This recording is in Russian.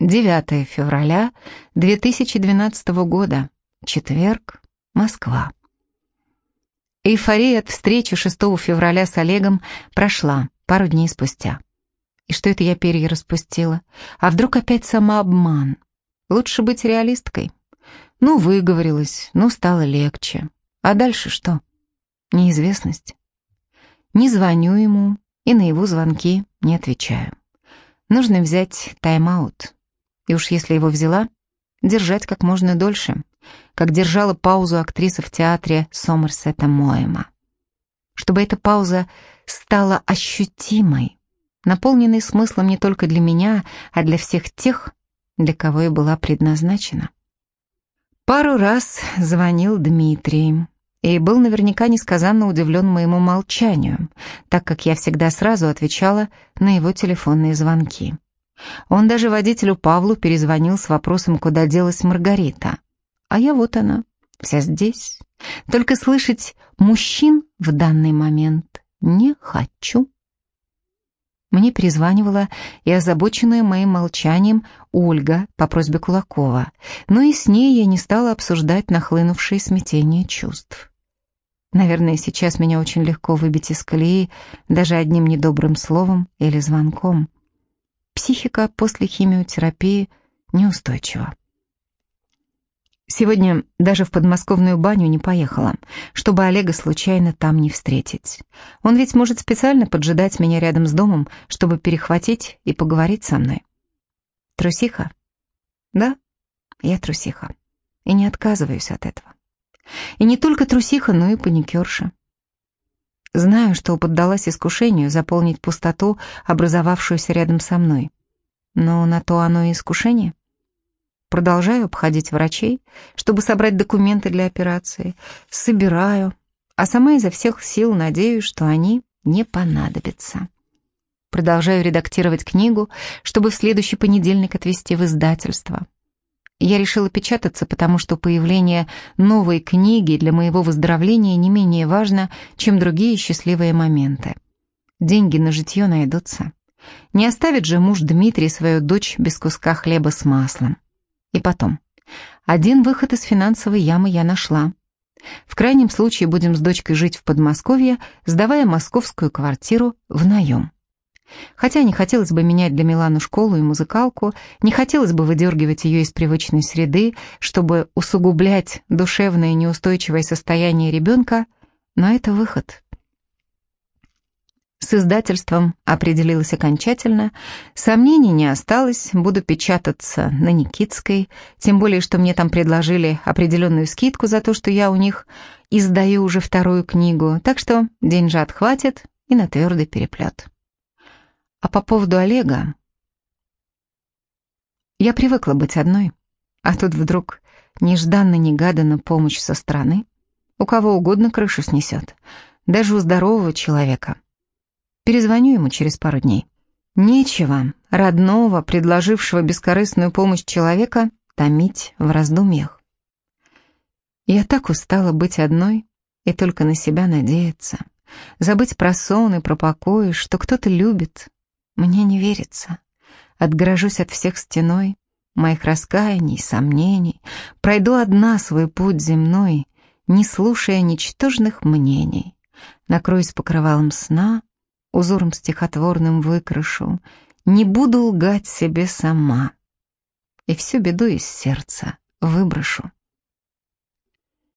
9 февраля 2012 года. Четверг. Москва. Эйфория от встречи 6 февраля с Олегом прошла пару дней спустя. И что это я перья распустила? А вдруг опять самообман? Лучше быть реалисткой. Ну, выговорилась, ну, стало легче. А дальше что? Неизвестность. Не звоню ему и на его звонки не отвечаю. Нужно взять тайм-аут. И уж если его взяла, держать как можно дольше, как держала паузу актриса в театре Сомерсета Моэма. Чтобы эта пауза стала ощутимой, наполненной смыслом не только для меня, а для всех тех, для кого и была предназначена. Пару раз звонил Дмитрий и был наверняка несказанно удивлен моему молчанию, так как я всегда сразу отвечала на его телефонные звонки. Он даже водителю Павлу перезвонил с вопросом, куда делась Маргарита. А я вот она, вся здесь. Только слышать мужчин в данный момент не хочу. Мне перезванивала и озабоченная моим молчанием Ольга по просьбе Кулакова, но и с ней я не стала обсуждать нахлынувшее смятение чувств. Наверное, сейчас меня очень легко выбить из колеи даже одним недобрым словом или звонком. Психика после химиотерапии неустойчива. Сегодня даже в подмосковную баню не поехала, чтобы Олега случайно там не встретить. Он ведь может специально поджидать меня рядом с домом, чтобы перехватить и поговорить со мной. Трусиха? Да, я трусиха. И не отказываюсь от этого. И не только трусиха, но и паникерша. Знаю, что поддалась искушению заполнить пустоту, образовавшуюся рядом со мной. Но на то оно и искушение. Продолжаю обходить врачей, чтобы собрать документы для операции. Собираю, а сама изо всех сил надеюсь, что они не понадобятся. Продолжаю редактировать книгу, чтобы в следующий понедельник отвезти в издательство. Я решила печататься, потому что появление новой книги для моего выздоровления не менее важно, чем другие счастливые моменты. Деньги на житье найдутся. Не оставит же муж Дмитрий свою дочь без куска хлеба с маслом. И потом. Один выход из финансовой ямы я нашла. В крайнем случае будем с дочкой жить в Подмосковье, сдавая московскую квартиру в наем. Хотя не хотелось бы менять для Милану школу и музыкалку, не хотелось бы выдергивать ее из привычной среды, чтобы усугублять душевное неустойчивое состояние ребенка, но это выход. С издательством определилась окончательно, сомнений не осталось, буду печататься на Никитской, тем более, что мне там предложили определенную скидку за то, что я у них издаю уже вторую книгу, так что деньжат хватит и на твердый переплет. А по поводу Олега... Я привыкла быть одной, а тут вдруг нежданно-негаданно помощь со стороны. У кого угодно крышу снесет, даже у здорового человека — Перезвоню ему через пару дней. Нечего родного, предложившего бескорыстную помощь человека, томить в раздумьях. Я так устала быть одной и только на себя надеяться. Забыть про сон и про покой, что кто-то любит. Мне не верится. Отгорожусь от всех стеной, моих раскаяний, сомнений. Пройду одна свой путь земной, не слушая ничтожных мнений. Накроюсь покрывалом сна, узором стихотворным выкрашу, не буду лгать себе сама. И всю беду из сердца выброшу.